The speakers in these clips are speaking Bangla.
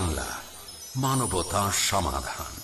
বাংলা মানবতা সমাধান।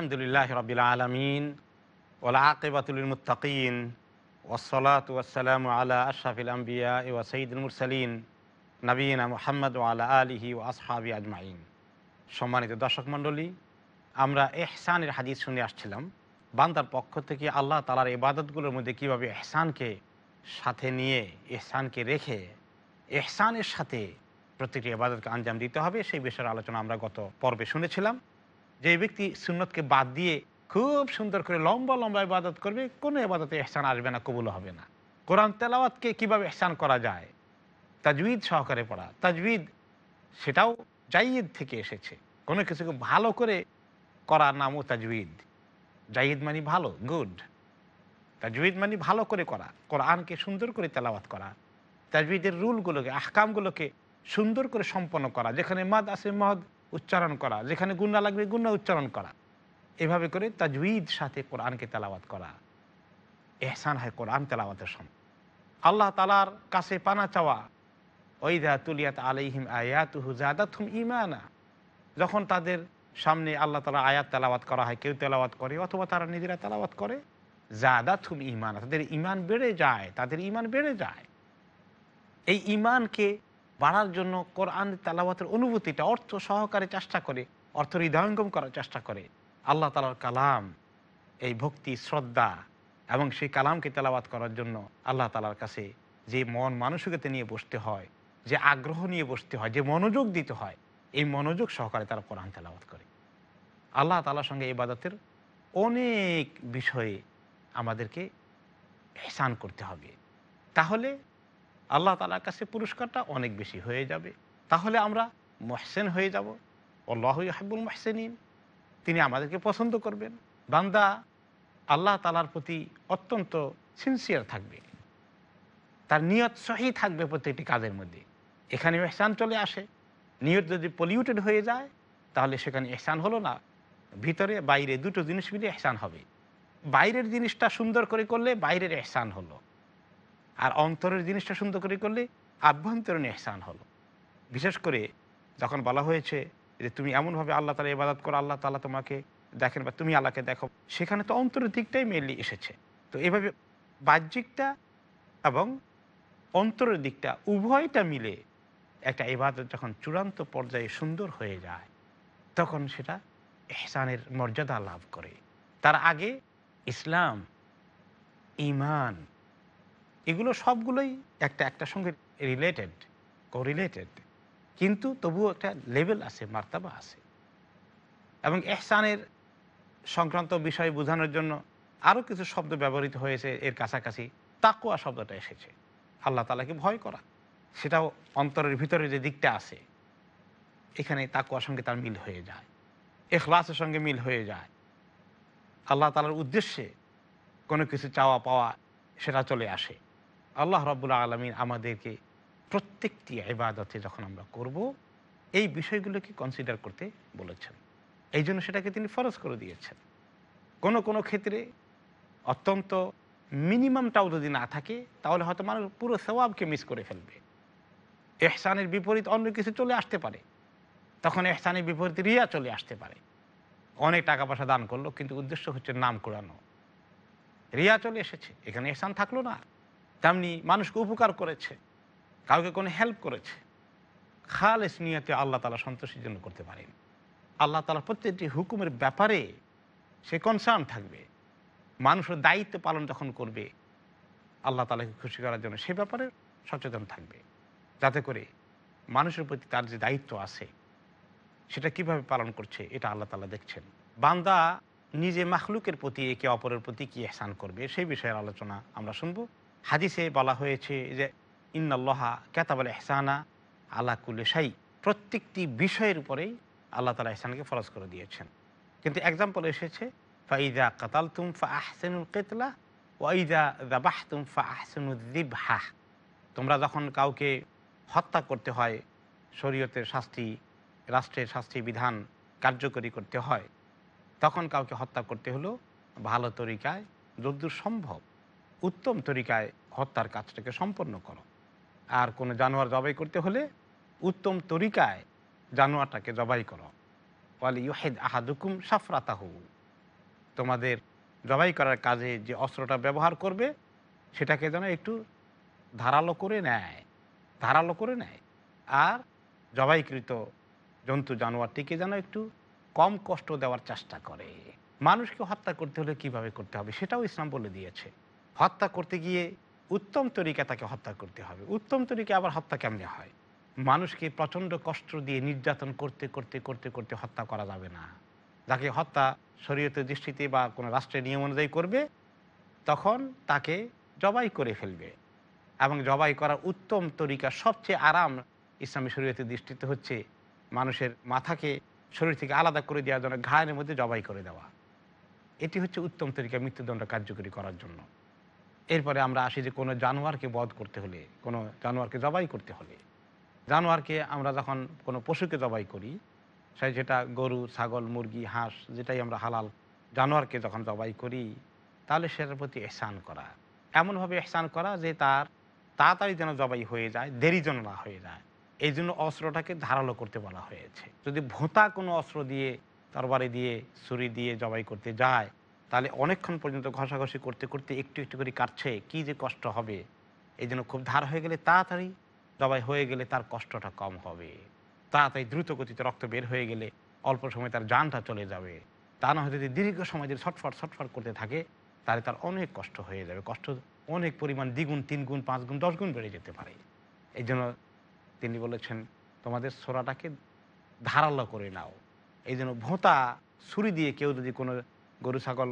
আলহামদুলিল্লাহ রবিল আলমিন ওলা আকিবাতুল মুতাকিন ওসলাত ওয়াসালাম আলা আশরাফিল আম্বিয়া ওয়া সঈদুল মুরসালিন নবীনা মোহাম্মদ আলা আলিহি ও আসহাবি আজমাইন। সম্মানিত দর্শক মণ্ডলী, আমরা এহসানের হাদিস শুনে আসছিলাম। বান্দার পক্ষ থেকে আল্লাহ তালার ইবাদতগুলোর মধ্যে কীভাবে এহসানকে সাথে নিয়ে এহসানকে রেখে এহসানের সাথে প্রত্যেকটি ইবাদতকে আঞ্জাম দিতে হবে, সেই বিষয়ের আলোচনা আমরা গত পর্বে শুনেছিলাম। যে ব্যক্তি সুন্নতকে বাদ দিয়ে খুব সুন্দর করে লম্বা লম্বা ইবাদত করবে, কোনো ইবাদতে এহসান আসবে না, কবুল হবে না। কোরআন তেলাওয়াতকে কীভাবে এহসান করা যায়? তাজবিদ সহকারে পড়া। তাজবিদ সেটাও জাইদ থেকে এসেছে। কোনো কিছুকে ভালো করে করার নামও তাজবিদ। জাইদ মানে ভালো, গুড। তাজবিদ মানে ভালো করে করা। কোরআনকে সুন্দর করে তেলাওয়াত করা। তাজবিদের রুলগুলোকে, আহকামগুলোকে সুন্দর করে সম্পন্ন করা। যেখানে মদ আছে, মদ উচ্চারণ করা, যেখানে গুন্না লাগবে গুন্না উচ্চারণ করা। এভাবে করে তাজউদ সাথে কোরআনকে তেলাওয়াত করা। এহসান হয় কোরআন তেলাওয়াতের সময়। আল্লাহ তালার কাছে পানা চাওয়া ওইদা তুলিয়াত আলাইহিম আয়াত হুজাদাতুম ইমানা যখন তাদের সামনে আল্লাহ তালা আয়াত তেলাওয়াত করা হয়, কেউ তেলাওয়াত করে অথবা তারা নিজেরা তেলাওয়াত করে জাদাথুম ইমানা তাদের ইমান বেড়ে যায়, তাদের ইমান বেড়ে যায়। এই ইমানকে বাড়ার জন্য কোরআন তালাবাতের অনুভূতিটা, অর্থ সহকারে চেষ্টা করে, অর্থ হৃদয়ঙ্গম করার চেষ্টা করে। আল্লাহ তালার কালাম, এই ভক্তি, শ্রদ্ধা এবং সেই কালামকে তেলাবাত করার জন্য আল্লাহ তালার কাছে যে মন মানসিকতা নিয়ে বসতে হয়, যে আগ্রহ নিয়ে বসতে হয়, যে মনোযোগ দিতে হয়, এই মনোযোগ সহকারে তারা কোরআন তেলাবাত করে। আল্লাহ তালার সঙ্গে ইবাদতের অনেক বিষয়ে আমাদেরকে এহসান করতে হবে। তাহলে আল্লাহ তালার কাছে পুরস্কারটা অনেক বেশি হয়ে যাবে। তাহলে আমরা মহসেন হয়ে যাব। আল্লাহ হাবুল মহসেনিন। তিনি আমাদেরকে পছন্দ করবেন। বান্দা আল্লাহ তালার প্রতি অত্যন্ত সিনসিয়ার থাকবে। তার নিয়ত সহি থাকবে প্রত্যেকটি কাজের মধ্যে। এখানে এহসান চলে আসে। নিয়ত যদি পলিউটেড হয়ে যায়, তাহলে সেখানে এহসান হলো না। ভিতরে, বাইরে দুটো জিনিস মিলে এহসান হবে। বাইরের জিনিসটা সুন্দর করে করলে বাইরের এহসান হলো। আর অন্তরের জিনিসটা সুন্দর করে করলে আভ্যন্তরীণ এহসান হলো। বিশেষ করে যখন বলা হয়েছে যে তুমি এমনভাবে আল্লাহ তালা ইবাদত করো, আল্লাহ তালা তোমাকে দেখেন বা তুমি আল্লাহকে দেখো, সেখানে তো অন্তরের দিকটাই মেনলি এসেছে। তো এভাবে বাহ্যিকটা এবং অন্তরের দিকটা উভয়টা মিলে একটা ইবাদত যখন চূড়ান্ত পর্যায়ে সুন্দর হয়ে যায়, তখন সেটা এহসানের মর্যাদা লাভ করে। তার আগে ইসলাম ইমান এগুলো সবগুলোই একটা একটা সঙ্গে রিলেটেড কোরিলেটেড কিন্তু তবুও একটা লেভেল আছে, মার্তাবা আছে। এবং এহসানের সংক্রান্ত বিষয় বোঝানোর জন্য আরও কিছু শব্দ ব্যবহৃত হয়েছে, এর কাছাকাছি। তাকুয়া শব্দটা এসেছে। আল্লাহ তালাকে ভয় করা। সেটাও অন্তরের ভিতরে যে দিকটা আছে, এখানে তাকুয়ার সঙ্গে তার মিল হয়ে যায়। এখলাসের সঙ্গে মিল হয়ে যায়। আল্লাহ তালার উদ্দেশ্যে কোনো কিছু চাওয়া পাওয়া সেটা চলে আসে। আল্লাহ রব্বুল্লা আলমিন আমাদেরকে প্রত্যেকটি ইবাদতে যখন আমরা করব, এই বিষয়গুলোকে কনসিডার করতে বলেছেন। এই জন্য সেটাকে তিনি ফরজ করে দিয়েছেন। কোনো কোনো ক্ষেত্রে অত্যন্ত মিনিমামটাও যদি না থাকে, তাহলে হয়তো মানুষ পুরো সবাবকে মিস করে ফেলবে। এহসানের বিপরীত অন্য কিছু চলে আসতে পারে। তখন এহসানের বিপরীত রিয়া চলে আসতে পারে। অনেক টাকা পয়সা দান করল, কিন্তু উদ্দেশ্য হচ্ছে নাম কোরআনো রিয়া চলে এসেছে। এখানে এহসান থাকল না। তেমনি মানুষকে উপকার করেছে, কাউকে কোনো হেল্প করেছে। খালেস নিয়তে আল্লাহ তালা সন্তোষের জন্য করতে পারেন। আল্লাহ তালা প্রত্যেকটি হুকুমের ব্যাপারে সে কনসার্ন থাকবে। মানুষের দায়িত্ব পালন যখন করবে, আল্লাহ তালাকে খুশি করার জন্য সে ব্যাপারে সচেতন থাকবে। যাতে করে মানুষের প্রতি তার যে দায়িত্ব আছে, সেটা কীভাবে পালন করছে, এটা আল্লাহ তালা দেখছেন। বান্দা নিজে মাখলুকের প্রতি একে অপরের প্রতি কি এহসান করবে, সেই বিষয়ের আলোচনা আমরা শুনব। হাদিসে বলা হয়েছে যে, ইন্নাল্লাহা কেতাবল এহসানা আল্লাহ কুল্লে সাই প্রত্যেকটি বিষয়ের উপরেই আল্লাহ তালা এহসানকে ফরজ করে দিয়েছেন। কিন্তু এক্সাম্পল এসেছে, ফাইদা কাতাল তুম ফা আহসেনুল কেতলা ওয়াইদা দাবাহ তুম ফা আহসেনুদ্দিবহা তোমরা যখন কাউকে হত্যা করতে হয়, শরীয়তের শাস্তি, রাষ্ট্রের শাস্তি বিধান কার্যকরী করতে হয়, তখন কাউকে হত্যা করতে হলো ভালো তরিকায় যদ্দূর সম্ভব। উত্তম তরিকায় হত্যার কাজটাকে সম্পন্ন করো। আর কোনো জানোয়ার জবাই করতে হলে উত্তম তরিকায় জানোয়ারটাকে জবাই করো। ওয়ালি ইহেদ আহাদুকুম সাফরাতাহু। তোমাদের জবাই করার কাজে যে অস্ত্রটা ব্যবহার করবে, সেটাকে যেন একটু ধারালো করে নেয়, ধারালো করে নেয়। আর জবাইকৃত জন্তু জানোয়ারটিকে যেন একটু কম কষ্ট দেওয়ার চেষ্টা করে। মানুষকে হত্যা করতে হলে কীভাবে করতে হবে, সেটাও ইসলাম বলে দিয়েছে। হত্যা করতে গিয়ে উত্তম তরিকা তাকে হত্যা করতে হবে। উত্তম তরিকা আবার হত্যা কেমনে হয়? মানুষকে প্রচণ্ড কষ্ট দিয়ে নির্যাতন করতে করতে করতে করতে হত্যা করা যাবে না। যাকে হত্যা শরীয়তের দৃষ্টিতে বা কোনো রাষ্ট্রের নিয়ম অনুযায়ী করবে, তখন তাকে জবাই করে ফেলবে। এবং জবাই করার উত্তম তরিকা সবচেয়ে আরাম ইসলামী শরীয়তের দৃষ্টিতে হচ্ছে মানুষের মাথাকে শরীর থেকে আলাদা করে দেওয়ার জন্য ঘায়ের মধ্যে জবাই করে দেওয়া। এটি হচ্ছে উত্তম তরিকা মৃত্যুদণ্ড কার্যকরী করার জন্য। এরপরে আমরা আসি যে কোনো জানোয়ারকে বধ করতে হলে, কোনো জানোয়ারকে জবাই করতে হলে। জানোয়ারকে আমরা যখন কোনো পশুকে জবাই করি সেই যেটা গরু, ছাগল, মুরগি, হাঁস যেটাই আমরা হালাল জানোয়ারকে যখন জবাই করি, তাহলে সেটার প্রতি এহসান করা। এমনভাবে এহসান করা যে তার তাড়াতাড়ি যেন জবাই হয়ে যায়, দেরি যেন না হয়ে যায়। এই জন্য অস্ত্রটাকে ধারালো করতে বলা হয়েছে। যদি ভোঁতা কোনো অস্ত্র দিয়ে তরবারি দিয়ে, ছুরি দিয়ে জবাই করতে যায় তাহলে অনেকক্ষণ পর্যন্ত ঘষাঘষি করতে করতে একটু একটু করে কাটছে, কি যে কষ্ট হবে? এই জন্য খুব ধার হয়ে গেলে তাড়াতাড়ি জবাই হয়ে গেলে তার কষ্টটা কম হবে। তাড়াতাড়ি দ্রুত গতিতে রক্ত বের হয়ে গেলে অল্প সময় তার জানটা চলে যাবে। তা না হয়তো যদি দীর্ঘ সময় যদি ছটফট ছটফট করতে থাকে, তাহলে তার অনেক কষ্ট হয়ে যাবে। কষ্ট অনেক পরিমাণ দ্বিগুণ তিন গুণ পাঁচ গুণ দশ গুণ বেড়ে যেতে পারে। এই জন্য তিনি বলেছেন, তোমাদের সোরাটাকে ধারালো করে নাও। এই জন্য ভোঁতা, ছুরি দিয়ে কেউ যদি কোনো গরু, ছাগল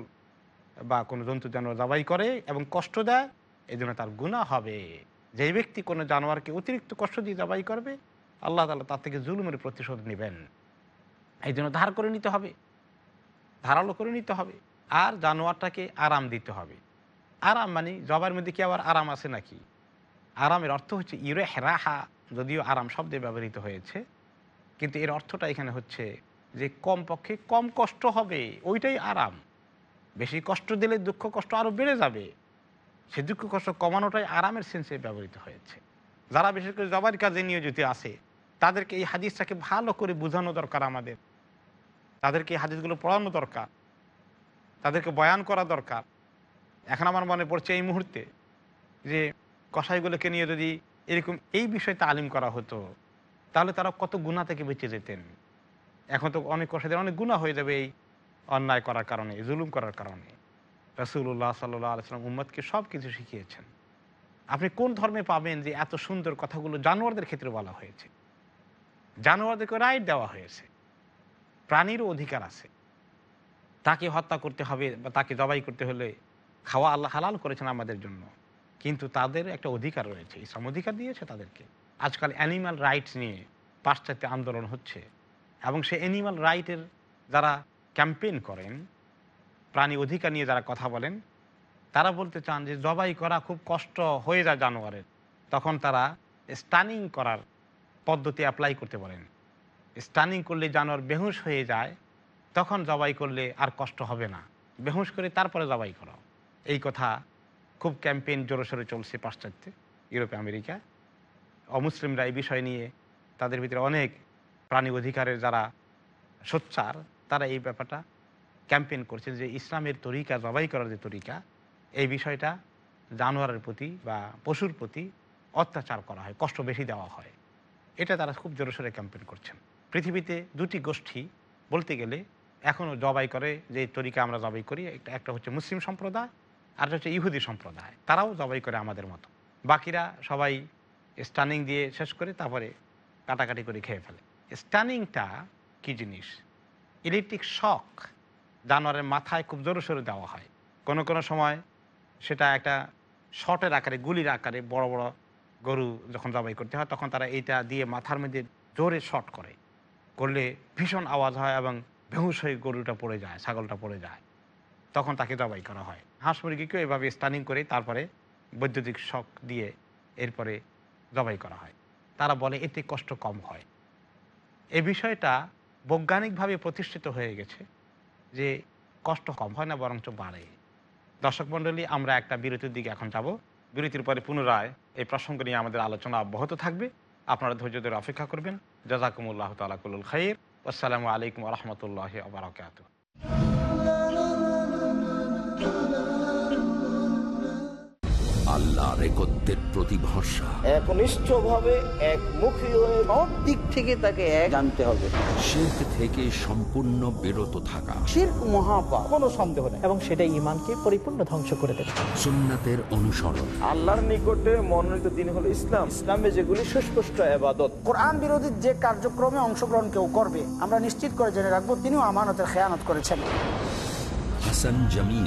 বা কোনো জন্তু জানোয়ার জবাই করে এবং কষ্ট দেয় এই জন্য তার গুণা হবে। যে ব্যক্তি কোনো জানোয়ারকে অতিরিক্ত কষ্ট দিয়ে জবাই করবে, আল্লাহ তালা তার থেকে জুলুমের প্রতিশোধ নেবেন। এই জন্য ধার করে নিতে হবে, ধারালো করে নিতে হবে। আর জানোয়ারটাকে আরাম দিতে হবে। আরাম মানে জবার মধ্যে কি আবার আরাম আছে নাকি? আরামের অর্থ হচ্ছে ইরে হেরাহা যদিও আরাম শব্দে ব্যবহৃত হয়েছে, কিন্তু এর অর্থটা এখানে হচ্ছে যে কম পক্ষে কম কষ্ট হবে, ওইটাই আরাম। বেশি কষ্ট দিলে দুঃখ কষ্ট আরও বেড়ে যাবে। সে দুঃখ কষ্ট কমানোটাই আরামের সেন্সে ব্যবহৃত হয়েছে। যারা বিশেষ করে জবার কাজে নিয়োজিত আছে, তাদেরকে এই হাদিসটাকে ভালো করে বোঝানো দরকার আমাদের। তাদেরকে এই হাদিসগুলো পড়ানো দরকার। তাদেরকে বয়ান করা দরকার। এখন আমার মনে পড়ছে এই মুহূর্তে যে কষাইগুলোকে নিয়ে যদি এরকম এই বিষয়ে তালিম করা হতো, তাহলে তারা কত গুণা থেকে বেঁচে যেতেন। এখন তো অনেক কষাইদের অনেক গুণা হয়ে যাবে এই অন্যায় করার কারণে, জুলুম করার কারণে রসুল্লাহ সাল্লাহ আলসালাম উম্মদকে সব কিছু শিখিয়েছেন। আপনি কোন ধর্মে পাবেন যে এত সুন্দর কথাগুলো জানোয়ারদের ক্ষেত্রে বলা হয়েছে? জানোয়ারদেরকে রাইট দেওয়া হয়েছে। প্রাণীরও অধিকার আছে। তাকে হত্যা করতে হবে বা তাকে জবাই করতে হলে খাওয়া আল্লাহ হালাল করেছেন আমাদের জন্য। কিন্তু তাদের একটা অধিকার রয়েছে, ইসলাম অধিকার দিয়েছে তাদেরকে। আজকাল অ্যানিম্যাল রাইটস নিয়ে পাশ্চাত্য আন্দোলন হচ্ছে এবং সে অ্যানিম্যাল রাইটের যারা ক্যাম্পেইন করেন, প্রাণী অধিকার নিয়ে যারা কথা বলেন, তারা বলতে চান যে জবাই করা খুব কষ্ট হয়ে যায় জানোয়ারের। তখন তারা স্টানিং করার পদ্ধতি অ্যাপ্লাই করতে বলেন। স্টানিং করলে জানোয়ার বেহুশ হয়ে যায়, তখন জবাই করলে আর কষ্ট হবে না। বেহুশ করে তারপরে জবাই করো। এই কথা খুব ক্যাম্পেইন জোরসোরে চলছে পাশ্চাত্যে, ইউরোপে, আমেরিকা। অমুসলিমরা এই বিষয় নিয়ে তাদের ভিতরে অনেক প্রাণী অধিকারের যারা সোচ্চার তারা এই ব্যাপারটা ক্যাম্পেইন করছে যে ইসলামের তরিকা, জবাই করার যে তরিকা, এই বিষয়টা জানোয়ারের প্রতি বা পশুর প্রতি অত্যাচার করা হয়, কষ্ট বেশি দেওয়া হয়। এটা তারা খুব জোরসোরে ক্যাম্পেইন করছেন। পৃথিবীতে দুটি গোষ্ঠী বলতে গেলে এখনও জবাই করে যে তরিকা আমরা জবাই করি, একটা একটা হচ্ছে মুসলিম সম্প্রদায় আর হচ্ছে ইহুদি সম্প্রদায়। তারাও জবাই করে আমাদের মতো। বাকিরা সবাই স্টানিং দিয়ে শেষ করে তারপরে কাটাকাটি করে খেয়ে ফেলে। স্টানিংটা কী জিনিস? ইলেকট্রিক শক জানোয়ারের মাথায় খুব জোরে সোরে দেওয়া হয়। কোনো কোনো সময় সেটা একটা শর্টের আকারে, গুলির আকারে বড় বড় গরু যখন জবাই করতে হয়, তখন তারা এইটা দিয়ে মাথার মধ্যে জোরে শট করে। করলে ভীষণ আওয়াজ হয় এবং বেহুশ হয়ে গরুটা পড়ে যায়, ছাগলটা পড়ে যায়। তখন তাকে জবাই করা হয়। হাঁস মুরগিকেও এভাবে স্টানিং করে তারপরে বৈদ্যুতিক শক দিয়ে এরপরে জবাই করা হয়। তারা বলে, এতে কষ্ট কম হয়। এই বিষয়টা বৈজ্ঞানিকভাবে প্রতিষ্ঠিত হয়ে গেছে যে কষ্ট কম হয় না, বরঞ্চ বাড়ে। দর্শক মণ্ডলী, আমরা একটা বিরতির দিকে এখন যাব। বিরতির পরে পুনরায় এই প্রসঙ্গ নিয়ে আমাদের আলোচনা অব্যাহত থাকবে। আপনারা ধৈর্য ধরে অপেক্ষা করবেন। জাজাকুমুল্লাহ তালাকুল খাইর। আসসালামু আলাইকুম রহমতুল্লাহ আবরকাত আল্লাহ রেকত্বের প্রতি ভরসা একনিষ্ঠ ভাবে একমুখী হয়ে সব দিক থেকে তাকে এক জানতে হবে। শিল্প থেকে সম্পূর্ণ বিরত থাকা। শির্ক মহাপা কোনো সন্দেহ নেই। এবং সেটা ইমানকে পরিপূর্ণ ধ্বংস করে দেবে। সুন্নাতের অনুসরণ। আল্লাহর নিকটে মনোনীত দিন হলো ইসলাম। ইসলামে যেগুলি সুস্পষ্ট আবাদত কোরআন বিরোধী যে কার্যক্রমে অংশগ্রহণ কেউ করবে আমরা নিশ্চিত করে জেনে রাখব তিনিও আমানতের খেয়ানত করেছেন। Hasan Jamil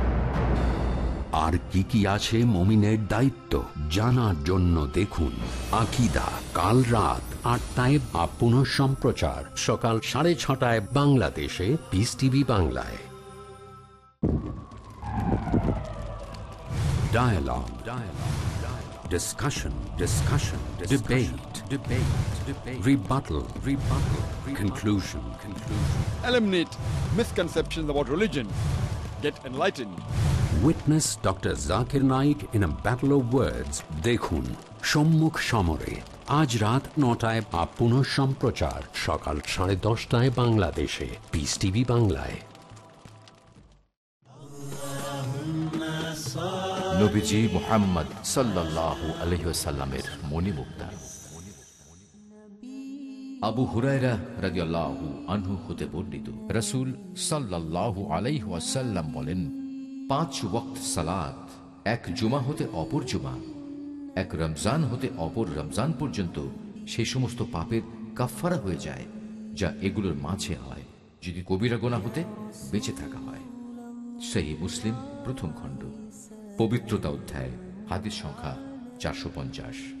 আর কি কি আছে মমিনের দায়িত্ব জানার জন্য দেখুন আকিদা কাল রাত আটটায় বা পুনঃ সম্প্রচার সকাল সাড়ে ছটায় বাংলাদেশে পিস টিভি বাংলায় Dialogue. Dialogue. Dialogue. Discussion. Discussion. Debate. Debate. Debate. Rebuttal. Rebuttal. Conclusion. Conclusion. Eliminate misconceptions about religion. Get enlightened. Witness doctor Zakir Naik in a battle of words দেখুন সম্মুখ সমরে আজ রাত নটায় বা পুনঃ সম্প্রচার সকাল সাড়ে দশটায় বাংলাদেশে পিস টিভি বাংলায় নবীজি আবু বলেন পাঁচ ওয়াক্ত সালাত, এক জুমা হতে অপর জুমা, এক রমজান হতে অপর রমজান পর্যন্ত সেই সমস্ত পাপের কাফফারা হয়ে যায়, যা এগুলোর মাঝে হয়, যদি কবিরা গোনা হতে বেঁচে থাকা হয়। সেই মুসলিম প্রথম খণ্ড, পবিত্রতা অধ্যায়, হাদিস সংখ্যা চারশো পঞ্চাশ।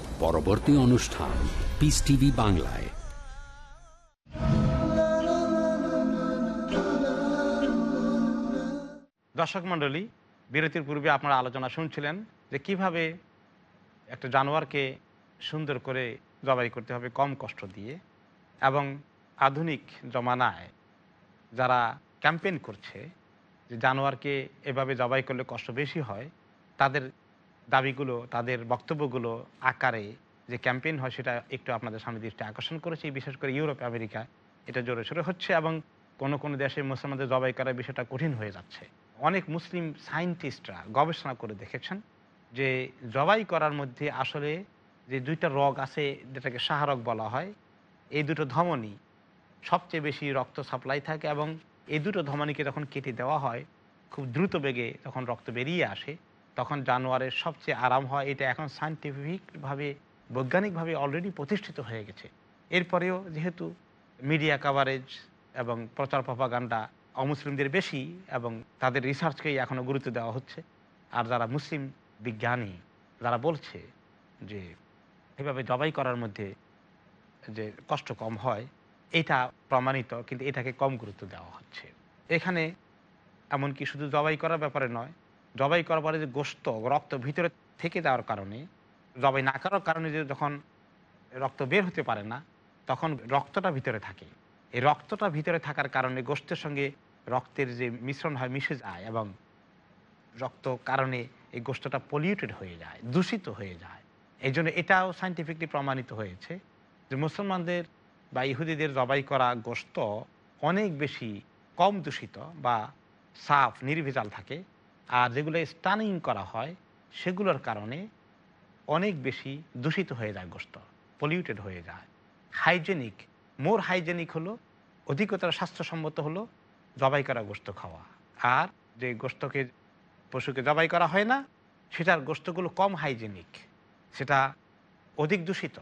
পরবর্তী অনুষ্ঠান পিস টিভি বাংলায়। দর্শক মণ্ডলী, বিরতির পূর্বে আপনারা আলোচনা শুনছিলেন যে কীভাবে একটা জানোয়ারকে সুন্দর করে জবাই করতে হবে কম কষ্ট দিয়ে এবং আধুনিক জমানায় যারা ক্যাম্পেইন করছে যে জানোয়ারকে এভাবে জবাই করলে কষ্ট বেশি হয়, তাদের দাবিগুলো, তাদের বক্তব্যগুলো আকারে যে ক্যাম্পেইন হয় সেটা একটু আপনাদের সামনে দৃষ্টি আকর্ষণ করেছে বিশেষ করে ইউরোপ, আমেরিকা। এটা জোরে সোরে হচ্ছে এবং কোনো কোনো দেশে মুসলমানদের জবাই করার বিষয়টা কঠিন হয়ে যাচ্ছে। অনেক মুসলিম সায়েন্টিস্টরা গবেষণা করে দেখেছেন যে জবাই করার মধ্যে আসলে যে দুইটা রগ আছে, যেটাকে সাহারক বলা হয়, এই দুটো ধমনী সবচেয়ে বেশি রক্ত সাপ্লাই থাকে এবং এই দুটো ধমনীকে যখন কেটে দেওয়া হয়, খুব দ্রুত বেগে তখন রক্ত বেরিয়ে আসে। তখন জানোয়ারের সবচেয়ে আরাম হয় এটা এখন সায়েন্টিফিকভাবে বৈজ্ঞানিকভাবে অলরেডি প্রতিষ্ঠিত হয়ে গেছে। এরপরেও যেহেতু মিডিয়া কাভারেজ এবং প্রচার প্রপাগান্ডা অমুসলিমদের বেশি এবং তাদের রিসার্চকেই এখনও গুরুত্ব দেওয়া হচ্ছে, আর যারা মুসলিম বিজ্ঞানী, যারা বলছে যে এভাবে জবাই করার মধ্যে যে কষ্ট কম হয়, এটা প্রমাণিত, কিন্তু এটাকে কম গুরুত্ব দেওয়া হচ্ছে। এখানে এমনকি শুধু জবাই করার ব্যাপারে নয় জবাই করার পরে যে গোস্ত, রক্ত ভিতরে থেকে যাওয়ার কারণে, জবাই না করার কারণে যে যখন রক্ত বের হতে পারে না, তখন রক্তটা ভিতরে থাকে। এই রক্তটা ভিতরে থাকার কারণে গোস্তের সঙ্গে রক্তের যে মিশ্রণ হয়, মিশে যায় এবং রক্ত কারণে এই গোস্তটা পলিউটেড হয়ে যায়, দূষিত হয়ে যায়। এই জন্য এটাও সাইন্টিফিকলি প্রমাণিত হয়েছে যে মুসলমানদের বা ইহুদিদের জবাই করা গোস্ত অনেক বেশি কম দূষিত বা সাফ, নির্ভেজাল থাকে। আর যেগুলো স্টানিং করা হয়, সেগুলোর কারণে অনেক বেশি দূষিত হয়ে যায় গোস্ত পলিউটেড হয়ে যায়। হাইজেনিক মোর হাইজেনিক হলো, অধিকতর স্বাস্থ্যসম্মত হলো জবাই করা গোস্ত খাওয়া। আর যে গোস্তকে, পশুকে জবাই করা হয় না, সেটার গোস্তগুলো কম হাইজেনিক সেটা অধিক দূষিত,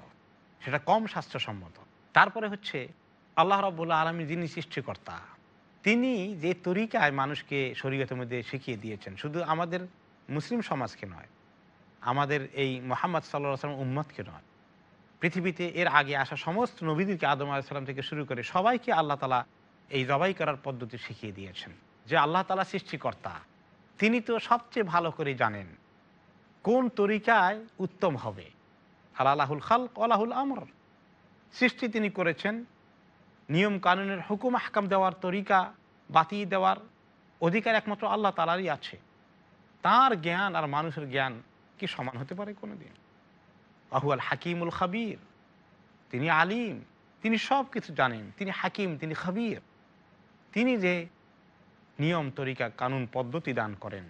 সেটা কম স্বাস্থ্যসম্মত। তারপরে হচ্ছে আল্লাহ রব্বুল্লা আলমী যিনি সৃষ্টিকর্তা তিনি যে তরিকায় মানুষকে শরীয়তের মধ্যে শিখিয়ে দিয়েছেন, শুধু আমাদের মুসলিম সমাজকে নয়, আমাদের এই মোহাম্মদ সাল্লাহ আসলাম উম্মতকে নয়, পৃথিবীতে এর আগে আসা সমস্ত নবীদেরকে আদম আলাইসাল্লাম থেকে শুরু করে সবাইকে আল্লাহ তালা এই জবাই করার পদ্ধতি শিখিয়ে দিয়েছেন, যে আল্লাহ তালা সৃষ্টিকর্তা। তিনি তো সবচেয়ে ভালো করে জানেন কোন তরিকায় উত্তম হবে আল্লাহুল খাল আল্লাহুল আমর। সৃষ্টি তিনি করেছেন নিয়ম কানুনের হুকুম হাকাম দেওয়ার তরিকা বাতিয়ে দেওয়ার অধিকার একমাত্র আল্লাহ তালারই আছে। তার জ্ঞান আর মানুষের জ্ঞান কি সমান হতে পারে কোনো দিন আহুয়াল হাকিমুল খাবির। তিনি আলিম, তিনি সব কিছু জানেন। তিনি হাকিম, তিনি খাবির। তিনি যে নিয়ম, তরিকা, কানুন, পদ্ধতি দান করেন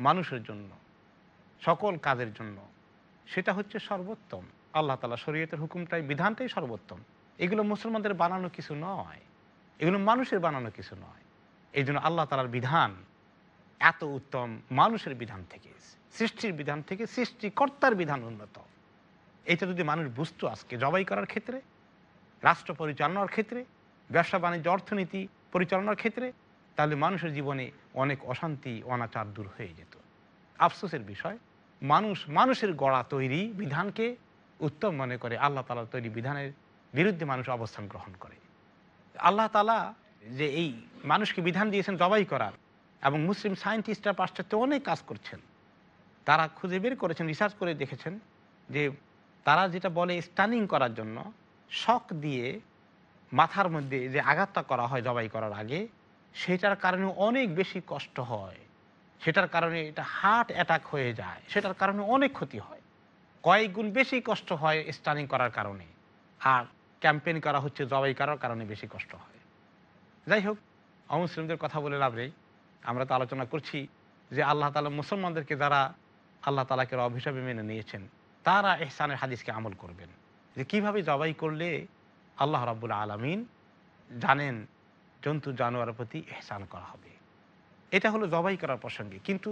মানুষের জন্য, সকল কাজের জন্য, সেটা হচ্ছে সর্বোত্তম। আল্লাহ তালা শরীয়তের হুকুমটাই, বিধানটাই সর্বোত্তম। এগুলো মুসলমানদের বানানো কিছু নয়। এগুলো মানুষের বানানো কিছু নয়। এই জন্য আল্লাহ তালার বিধান এত উত্তম মানুষের বিধান থেকে, সৃষ্টির বিধান থেকে, সৃষ্টিকর্তার বিধান উন্নত। এটা যদি মানুষ বুঝতো আজকে জবাই করার ক্ষেত্রে, রাষ্ট্র পরিচালনার ক্ষেত্রে, ব্যবসা বাণিজ্য অর্থনীতি পরিচালনার ক্ষেত্রে, তাহলে মানুষের জীবনে অনেক অশান্তি, অনাচার দূর হয়ে যেত। আফসোসের বিষয়, মানুষ মানুষের গড়া তৈরি বিধানকে উত্তম মনে করে আল্লাহ তালা তৈরি বিধানের বিরুদ্ধে মানুষ অবস্থান গ্রহণ করে। আল্লাহ তালা যে এই মানুষকে বিধান দিয়েছেন জবাই করার এবং মুসলিম সায়েন্টিস্টরা পাশ্চাত্যে অনেক কাজ করছেন, তারা খুঁজে বের করেছেন রিসার্চ করে দেখেছেন যে তারা যেটা বলে স্টানিং করার জন্য শক দিয়ে মাথার মধ্যে যে আঘাতটা করা হয় জবাই করার আগে, সেটার কারণে অনেক বেশি কষ্ট হয়। সেটার কারণে এটা হার্ট অ্যাটাক হয়ে যায়, সেটার কারণে অনেক ক্ষতি হয়। কয়েক গুণ বেশি কষ্ট হয় স্টানিং করার কারণে। আর ক্যাম্পেইন করা হচ্ছে, জবাই করার কারণে বেশি কষ্ট হয়। যাই হোক, অমুসলিমদের কথা বলে লাভ নেই। আমরা তো আলোচনা করছি যে আল্লাহ তালা মুসলমানদেরকে যারা আল্লাহ তালাকে অভিশাপে মেনে নিয়েছেন, তারা এহসানের হাদিসকে আমল করবেন। যে কীভাবে জবাই করলে আল্লাহ রাবুল আলমিন জানেন জন্তু জানোয়ারের প্রতি এহসান করা হবে। এটা হলো জবাই করার প্রসঙ্গে। কিন্তু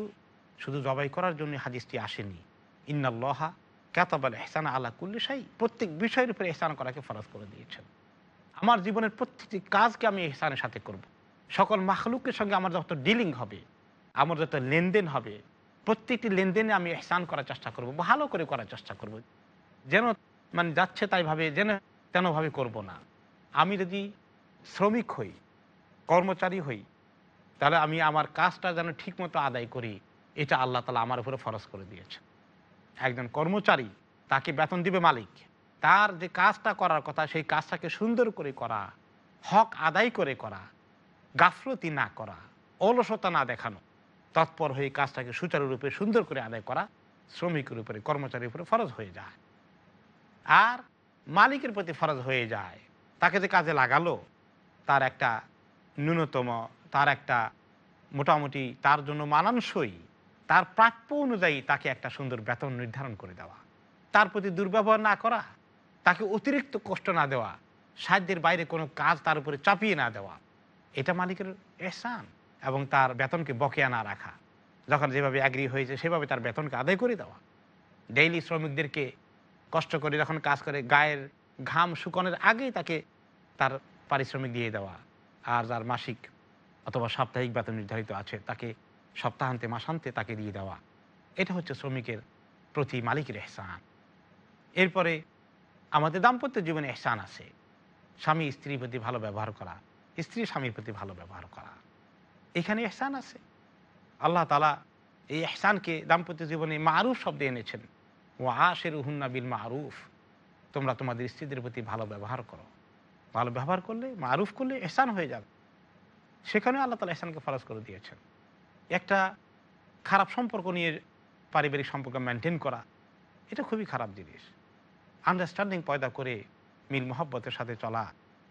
শুধু জবাই করার জন্য হাদিসটি আসেনি। ইন্নাল্লাহা কাতাবাল এহসান আল্লাহ কুল্লি সাই প্রত্যেক বিষয়ের উপরে এহসান করাকে ফরজ করে দিয়েছেন। আমার জীবনের প্রত্যেকটি কাজকে আমি এহসানের সাথে করব। সকল মাখলুকের সঙ্গে আমার যত ডিলিং হবে, আমার যত লেনদেন হবে, প্রত্যেকটি লেনদেনে আমি এহসান করার চেষ্টা করব, ভালো করে করার চেষ্টা করব। যেন মানে যাচ্ছে তাই ভাবে, যেন তেনভাবে করব না। আমি যদি শ্রমিক হই, কর্মচারী হই, তাহলে আমি আমার কাজটা যেন ঠিকমতো আদায় করি, এটা আল্লাহ তালা আমার উপরে ফরজ করে দিয়েছে একজন কর্মচারী তাকে বেতন দিবে মালিক। তার যে কাজটা করার কথা, সেই কাজটাকে সুন্দর করে করা, হক আদায় করে করা, গাফলতি না করা, অলসতা না দেখানো, তৎপর হয়ে কাজটাকে সুচারুরূপে সুন্দর করে আদায় করা শ্রমিকের উপরে, কর্মচারীর উপরে ফরজ হয়ে যায়। আর মালিকের প্রতি ফরজ হয়ে যায়। তাকে যে কাজে লাগালো, তার একটা ন্যূনতম, তার একটা মোটামুটি তার জন্য মানানসই তার প্রাপ্য অনুযায়ী তাকে একটা সুন্দর বেতন নির্ধারণ করে দেওয়া। তার প্রতি দুর্ব্যবহার না করা, তাকে অতিরিক্ত কষ্ট না দেওয়া সাহায্যের বাইরে কোনো কাজ তার উপরে চাপিয়ে না দেওয়া, এটা মালিকের এহসান এবং তার বেতনকে বকেয়া না রাখা। যখন যেভাবে অ্যাগ্রি হয়েছে, সেভাবে তার বেতনকে আদায় করে দেওয়া। ডেইলি শ্রমিকদেরকে কষ্ট করে যখন কাজ করে, গায়ের ঘাম শুকনের আগেই তাকে তার পারিশ্রমিক দিয়ে দেওয়া। আর যার মাসিক অথবা সাপ্তাহিক বেতন নির্ধারিত আছে, তাকে সপ্তাহান্তে, মাসান্তে তাকে দিয়ে দেওয়া। এটা হচ্ছে শ্রমিকের প্রতি মালিকের এহসান। এরপরে আমাদের দাম্পত্য জীবনে এহসান আছে। স্বামী স্ত্রীর প্রতি ভালো ব্যবহার করা, স্ত্রী স্বামীর প্রতি ভালো ব্যবহার করা। এখানে এহসান আছে। আল্লাহ তালা এই এহসানকে দাম্পত্য জীবনে মারুফ শব্দে এনেছেন। ও আশের হুন্না বিল মারুফ। তোমরা তোমাদের স্ত্রীদের প্রতি ভালো ব্যবহার করো। ভালো ব্যবহার করলে, মারুফ করলে এহসান হয়ে যাবে। সেখানে আল্লাহ তালা এহসানকে ফরজ করে দিয়েছেন। একটা খারাপ সম্পর্ক নিয়ে পারিবারিক সম্পর্ক মেনটেন করা, এটা খুবই খারাপ জিনিস। আন্ডারস্ট্যান্ডিং পয়দা করে মিল মোহব্বতের সাথে চলা,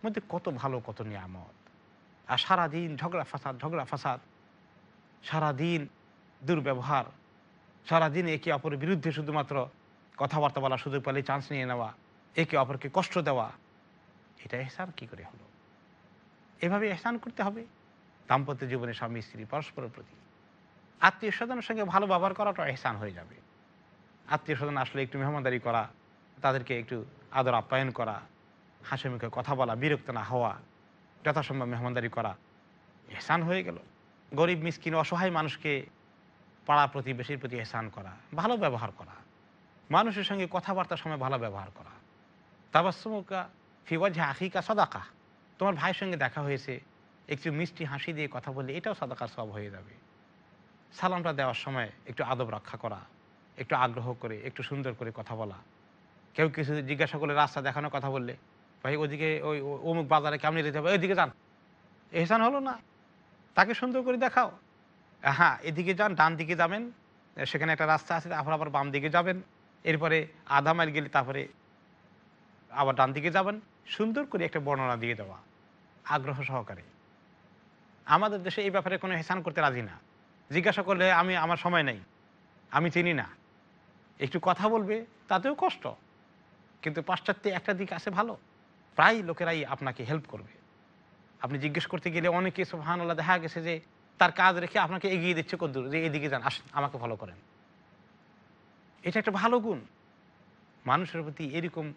মধ্যে কত ভালো, কত নিয়ামত। আর সারাদিন ঝগড়া, ফাসাদ ঝগড়া, ফাসাদ, সারাদিন দুর্ব্যবহার, সারাদিন একে অপরের বিরুদ্ধে শুধুমাত্র কথাবার্তা বলার সুযোগ পেলে চান্স নিয়ে নেওয়া, একে অপরকে কষ্ট দেওয়া, এটা এহসান কি করে হলো? এভাবে এহসান করতে হবে। দাম্পত্য জীবনে স্বামী, স্ত্রী পরস্পরের প্রতি আত্মীয় স্বজনের সঙ্গে ভালো ব্যবহার করাটা এহসান হয়ে যাবে। আত্মীয় স্বজন আসলে একটু মেহমানদারি করা, তাদেরকে একটু আদর আপ্যায়ন করা হাসি মুখে কথা বলা, বিরক্ত না হওয়া, যথাসম্ভব মেহমানদারি করা, এহসান হয়ে গেল। গরিব, মিসকিন, অসহায় মানুষকে পাড়া প্রতিবেশীর প্রতি এহসান করা, ভালো ব্যবহার করা, মানুষের সঙ্গে কথাবার্তার সময় ভালো ব্যবহার করা তাবাসমুকা ফিওয়াজা আখিকা সদাকা, তোমার ভাইয়ের সঙ্গে দেখা হয়েছে, একটু মিষ্টি হাসি দিয়ে কথা বললে এটাও সদাকার সব হয়ে যাবে। সালামটা দেওয়ার সময় একটু আদব রক্ষা করা, একটু আগ্রহ করে, একটু সুন্দর করে কথা বলা। কেউ কিছু জিজ্ঞাসা করলে রাস্তা দেখানোর কথা বললে, ভাই, ওদিকে ওই অমুক বাজারে কেমনি যেতে হবে? ওইদিকে যান। এহসান হলো না। তাকে সুন্দর করে দেখাও। হ্যাঁ এদিকে যান, ডান দিকে যাবেন, সেখানে একটা রাস্তা আছে, তারপর আবার বাম দিকে যাবেন। এরপরে আধা মাইল গেলে তারপরে আবার ডান দিকে যাবেন। সুন্দর করে একটা বর্ণনা দিয়ে দেওয়া, আগ্রহ সহকারে। আমাদের দেশে এই ব্যাপারে কোনো হেসান করতে রাজি না। জিজ্ঞাসা করলে আমি, আমার সময় নেই। আমি চিনি না। একটু কথা বলবে, তাতেও কষ্ট। কিন্তু পাশ্চাত্যে একটা দিক আছে ভালো। প্রায় লোকেরাই আপনাকে হেল্প করবে। আপনি জিজ্ঞেস করতে গেলে অনেকে সোহানুল্লাহ দেখা গেছে যে তার কাজ রেখে আপনাকে এগিয়ে দিচ্ছে কদ্দূর। যে এদিকে যান, আসেন, আমাকে ফলো করেন। এটা একটা ভালো গুণ। মানুষের প্রতি এরকম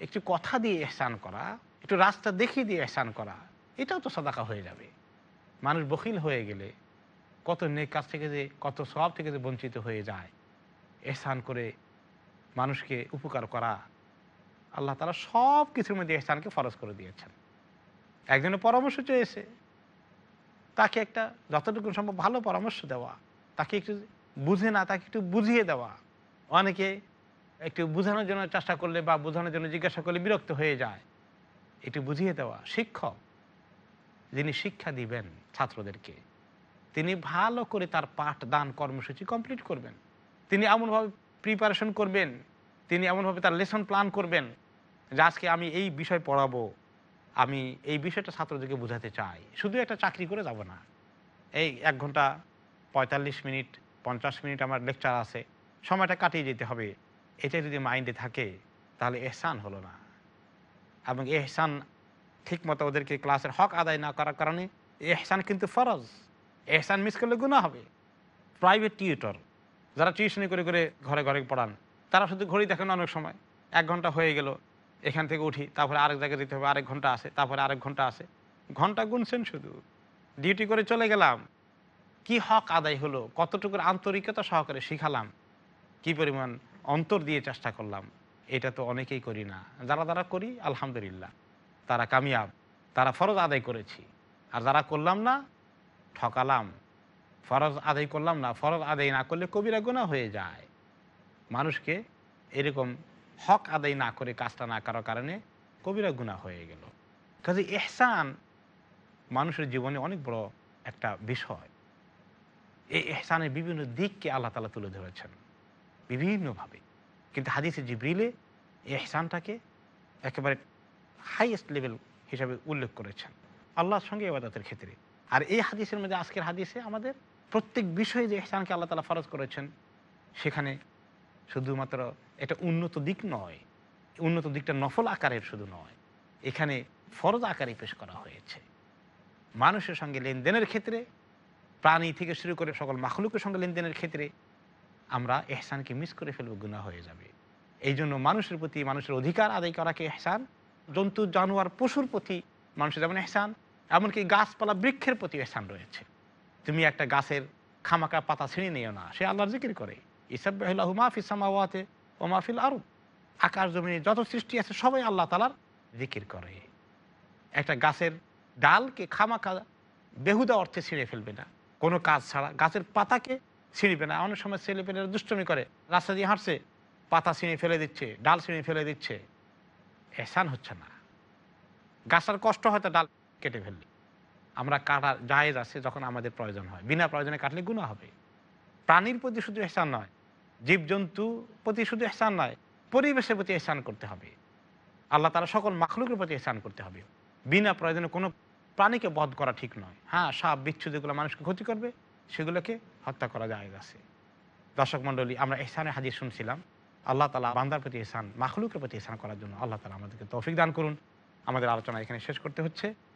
একটু কথা দিয়ে এহসান করা, একটু রাস্তা দেখিয়ে দিয়ে এহসান করা, এটাও তো সদাকা হয়ে যাবে। মানুষ বখিল হয়ে গেলে কত নেক কাজ থেকে যে, কত সব থেকে যে বঞ্চিত হয়ে যায়। এহসান করে মানুষকে উপকার করা। আল্লাহ তালা সব কিছুর মধ্যে এহসানকে ফরজ করে দিয়েছেন। একজনের পরামর্শ চেয়েছে। তাকে একটা যতটুকু সম্ভব ভালো পরামর্শ দেওয়া। তাকে একটু বুঝে না, তাকে একটু বুঝিয়ে দেওয়া। অনেকে একটু বোঝানোর জন্য চেষ্টা করলে বা বোঝানোর জন্য জিজ্ঞাসা করলে বিরক্ত হয়ে যায়। একটু বুঝিয়ে দেওয়া। শিক্ষক যিনি শিক্ষা দিবেন ছাত্রদেরকে। তিনি ভালো করে তার পাঠ, দান, কর্মসূচি কমপ্লিট করবেন। তিনি এমনভাবে প্রিপারেশন করবেন, তিনি এমনভাবে তার লেসন প্ল্যান করবেন যে আজকে আমি এই বিষয় পড়াবো, আমি এই বিষয়টা ছাত্রদেরকে বোঝাতে চাই। শুধু একটা চাকরি করে যাব না। এই এক ঘণ্টা পঁয়তাল্লিশ মিনিট, পঞ্চাশ মিনিট আমার লেকচার আছে, সময়টা কাটিয়ে যেতে হবে। এটা যদি মাইন্ডে থাকে, তাহলে এহসান হলো না। এবং এহসান ঠিকমতো ওদেরকে ক্লাসের হক আদায় না করার কারণে এহসান কিন্তু ফরজ। এহসান মিস করলে গুণা হবে। প্রাইভেট টিউটর যারা টিউশনি করে করে ঘরে ঘরে পড়ান, তারা শুধু ঘড়ি দেখেন অনেক সময়। এক ঘণ্টা হয়ে গেল, এখান থেকে উঠি, তারপরে আরেক জায়গায় যেতে হবে, আরেক ঘণ্টা আছে, তারপরে আরেক ঘণ্টা আসে ঘণ্টা গুনছেন শুধু। ডিউটি করে চলে গেলাম। কি হক আদায় হলো? কতটুকুর আন্তরিকতা সহকারে শিখালাম? কি পরিমাণ অন্তর দিয়ে চেষ্টা করলাম? এটা তো অনেকেই করি না। যারা যারা করি, আলহামদুলিল্লাহ। তারা কামিয়াব। তারা ফরজ আদায় করেছি। আর যারা করলাম না ঠকালাম। ফরজ আদায় করলাম না, ফরজ আদায় না করলে কবিরা গুণা হয়ে যায়। মানুষকে এরকম হক আদায় না করে কাজটা না করার কারণে কবিরা গুণা হয়ে গেল। কাজে এহসান মানুষের জীবনে অনেক বড় একটা বিষয়। এই এহসানের বিভিন্ন দিককে আল্লাহ তালা তুলে ধরেছেন, বিভিন্নভাবে। কিন্তু হাদিসে জিব্রিলে এহসানটাকে একেবারে হাইয়েস্ট লেভেল হিসাবে উল্লেখ করেছেন। আল্লাহর সঙ্গে এবাদতের ক্ষেত্রে আর এই হাদিসের মধ্যে, আজকের হাদিসে আমাদের প্রত্যেক বিষয়ে যে এহসানকে আল্লাহ তালা ফরজ করেছেন, সেখানে শুধুমাত্র এটা উন্নত দিক নয়, উন্নত দিকটা নফল আকারের শুধু নয়, এখানে ফরজ আকারে পেশ করা হয়েছে। মানুষের সঙ্গে লেনদেনের ক্ষেত্রে, প্রাণী থেকে শুরু করে সকল মাখলুকের সঙ্গে লেনদেনের ক্ষেত্রে আমরা এহসানকে মিস করে ফেলব গুণা হয়ে যাবে। এই জন্য মানুষের প্রতি, মানুষের অধিকার আদায় করাকে এহসান জন্তু, জানোয়ার, পশুর প্রতি মানুষের যেমন এহসান এমনকি গাছপালা বৃক্ষের প্রতি এহসান রয়েছে। তুমি একটা গাছের খামাকা পাতা ছিঁড়ে নিও না, সে আল্লাহর জিকির করে। ইসাব মাহফিস সামাওয়াতে ও মাহফিল আরব আকাশ জমিনে যত সৃষ্টি আছে, সবাই আল্লাহ তালার জিকির করে। একটা গাছের ডালকে খামাখা বেহুদা অর্থে ছিঁড়ে ফেলবে না। কোনো কাজ ছাড়া গাছের পাতাকে ছিঁড়বে না। অনেক সময় ছেলে পেলেরা দুষ্টমি করে। রাস্তা দিয়ে হাঁটছে, পাতা ছিঁড়ে ফেলে দিচ্ছে, ডাল ছিঁড়ে ফেলে দিচ্ছে। এহসান হচ্ছে না। গাছটার কষ্ট হয়তো ডাল কেটে ফেললি। আমরা কাটা জায়েজ আছে যখন আমাদের প্রয়োজন হয়। বিনা প্রয়োজনে কাটলে গুণা হবে। প্রাণীর প্রতি শুধু এহসান নয়, জীবজন্তু প্রতি শুধু এহসান নয়, পরিবেশের প্রতি এহসান করতে হবে। আল্লাহ তারা সকল মাখলুকের প্রতি এহসান করতে হবে। বিনা প্রয়োজনে কোনো প্রাণীকে বধ করা ঠিক নয়। হ্যাঁ সাপ, বিচ্ছু যেগুলো মানুষকে ক্ষতি করবে, সেগুলোকে হত্যা করা যায় আছে। দর্শক মণ্ডলী, আমরা এহসানের হাজির শুনছিলাম। আল্লাহ তালা বান্দার প্রতি এহসান, মাখলুকের প্রতি এহসান করার জন্য আল্লাহ তালা আমাদেরকে তৌফিক দান করুন। আমাদের আলোচনা এখানে শেষ করতে হচ্ছে।